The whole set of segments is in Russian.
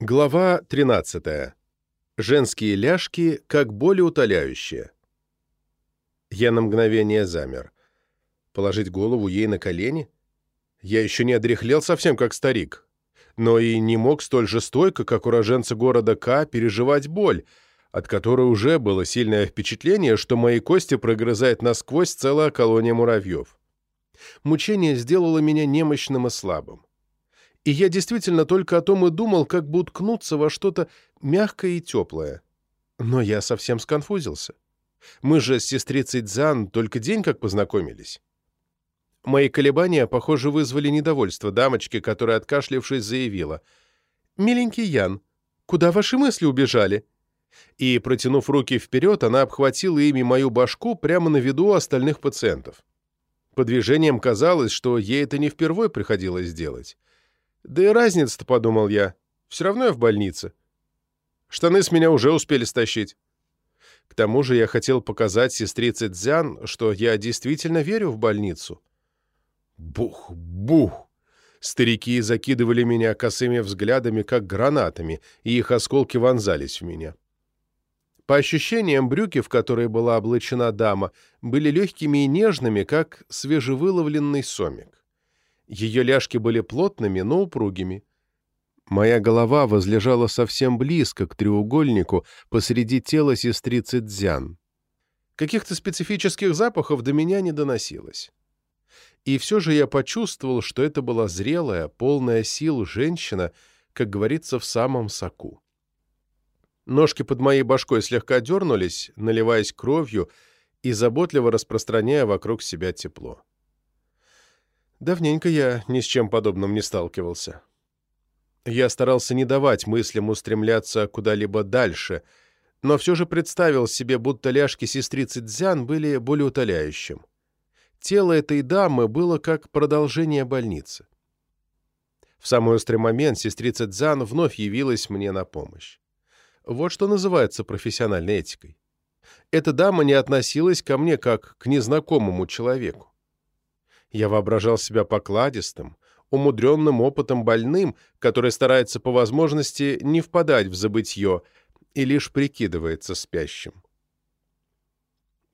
Глава 13. Женские ляжки как болеутоляющие. Я на мгновение замер. Положить голову ей на колени? Я еще не одряхлел совсем как старик, но и не мог столь же стойко, как уроженцы города К, переживать боль, от которой уже было сильное впечатление, что мои кости прогрызает насквозь целая колония муравьев. Мучение сделало меня немощным и слабым. И я действительно только о том и думал, как бы уткнуться во что-то мягкое и теплое. Но я совсем сконфузился. Мы же с сестрицей Дзан только день как познакомились. Мои колебания, похоже, вызвали недовольство дамочки, которая, откашлившись, заявила. «Миленький Ян, куда ваши мысли убежали?» И, протянув руки вперед, она обхватила ими мою башку прямо на виду остальных пациентов. По движениям казалось, что ей это не впервые приходилось делать. Да и разница-то, подумал я, все равно я в больнице. Штаны с меня уже успели стащить. К тому же я хотел показать сестрице Цзян, что я действительно верю в больницу. Бух, бух! Старики закидывали меня косыми взглядами, как гранатами, и их осколки вонзались в меня. По ощущениям, брюки, в которые была облачена дама, были легкими и нежными, как свежевыловленный сомик. Ее ляжки были плотными, но упругими. Моя голова возлежала совсем близко к треугольнику посреди тела сестрицы Цзян. Каких-то специфических запахов до меня не доносилось. И все же я почувствовал, что это была зрелая, полная сил женщина, как говорится, в самом соку. Ножки под моей башкой слегка дернулись, наливаясь кровью и заботливо распространяя вокруг себя тепло. Давненько я ни с чем подобным не сталкивался. Я старался не давать мыслям устремляться куда-либо дальше, но все же представил себе, будто ляжки сестрицы Дзян были более утоляющим. Тело этой дамы было как продолжение больницы. В самый острый момент сестрица Дзян вновь явилась мне на помощь. Вот что называется профессиональной этикой. Эта дама не относилась ко мне как к незнакомому человеку. Я воображал себя покладистым, умудренным опытом больным, который старается по возможности не впадать в забытье и лишь прикидывается спящим.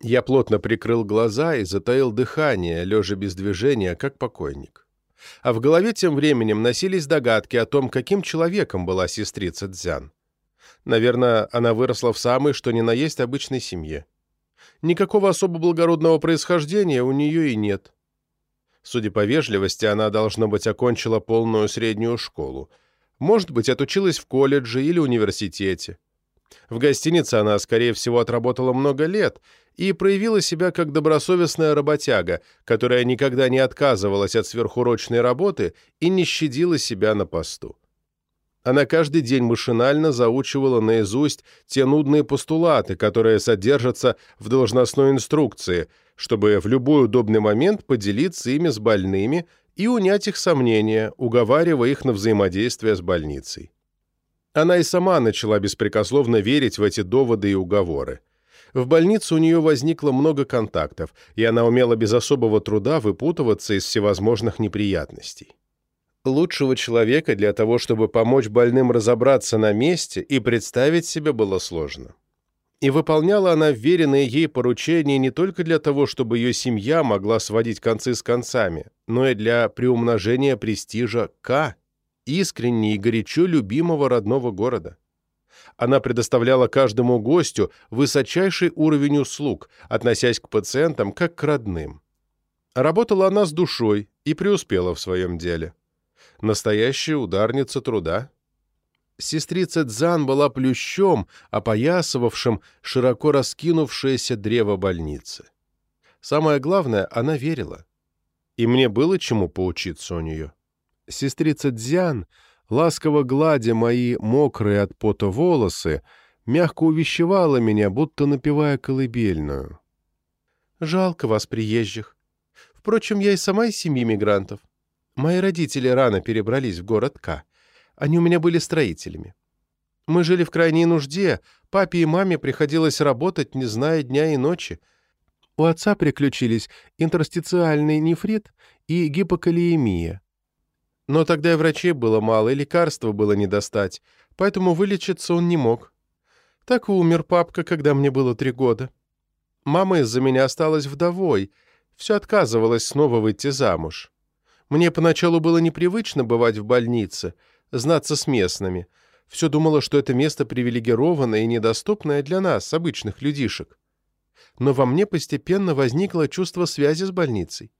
Я плотно прикрыл глаза и затаил дыхание, лежа без движения, как покойник. А в голове тем временем носились догадки о том, каким человеком была сестрица Дзян. Наверное, она выросла в самой, что ни на есть, обычной семье. Никакого особо благородного происхождения у нее и нет. Судя по вежливости, она, должно быть, окончила полную среднюю школу. Может быть, отучилась в колледже или университете. В гостинице она, скорее всего, отработала много лет и проявила себя как добросовестная работяга, которая никогда не отказывалась от сверхурочной работы и не щадила себя на посту. Она каждый день машинально заучивала наизусть те нудные постулаты, которые содержатся в должностной инструкции, чтобы в любой удобный момент поделиться ими с больными и унять их сомнения, уговаривая их на взаимодействие с больницей. Она и сама начала беспрекословно верить в эти доводы и уговоры. В больнице у нее возникло много контактов, и она умела без особого труда выпутываться из всевозможных неприятностей лучшего человека для того, чтобы помочь больным разобраться на месте, и представить себе было сложно. И выполняла она веренные ей поручения не только для того, чтобы ее семья могла сводить концы с концами, но и для приумножения престижа К, искренне и горячо любимого родного города. Она предоставляла каждому гостю высочайший уровень услуг, относясь к пациентам как к родным. Работала она с душой и преуспела в своем деле. Настоящая ударница труда. Сестрица Дзан была плющом, опоясывавшим широко раскинувшееся древо больницы. Самое главное, она верила. И мне было чему поучиться у нее. Сестрица Дзян, ласково гладя мои мокрые от пота волосы, мягко увещевала меня, будто напевая колыбельную. «Жалко вас, приезжих. Впрочем, я и сама из семьи мигрантов. Мои родители рано перебрались в город К. Они у меня были строителями. Мы жили в крайней нужде, папе и маме приходилось работать, не зная дня и ночи. У отца приключились интерстициальный нефрит и гипокалиемия. Но тогда и врачей было мало, и лекарства было не достать, поэтому вылечиться он не мог. Так и умер папка, когда мне было три года. Мама из-за меня осталась вдовой, все отказывалась снова выйти замуж. Мне поначалу было непривычно бывать в больнице, знаться с местными. Все думала, что это место привилегированное и недоступное для нас, обычных людишек. Но во мне постепенно возникло чувство связи с больницей.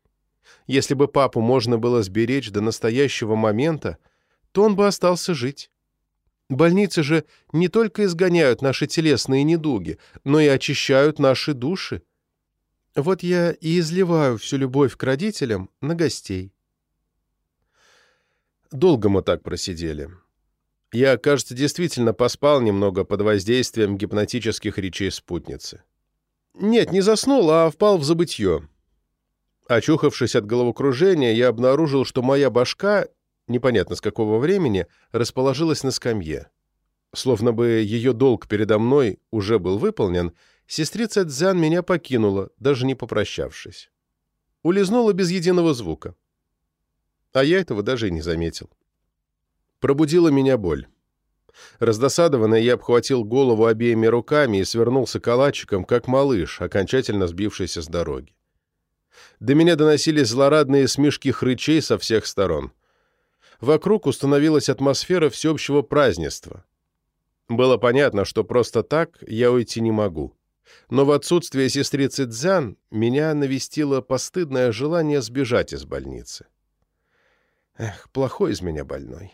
Если бы папу можно было сберечь до настоящего момента, то он бы остался жить. Больницы же не только изгоняют наши телесные недуги, но и очищают наши души. Вот я и изливаю всю любовь к родителям на гостей. Долго мы так просидели. Я, кажется, действительно поспал немного под воздействием гипнотических речей спутницы. Нет, не заснул, а впал в забытье. Очухавшись от головокружения, я обнаружил, что моя башка, непонятно с какого времени, расположилась на скамье. Словно бы ее долг передо мной уже был выполнен, сестрица Цзян меня покинула, даже не попрощавшись. Улизнула без единого звука. А я этого даже и не заметил. Пробудила меня боль. Раздосадованный, я обхватил голову обеими руками и свернулся калачиком, как малыш, окончательно сбившийся с дороги. До меня доносились злорадные смешки хрычей со всех сторон. Вокруг установилась атмосфера всеобщего празднества. Было понятно, что просто так я уйти не могу. Но в отсутствие сестрицы Цзян меня навестило постыдное желание сбежать из больницы. Эх, плохой из меня больной.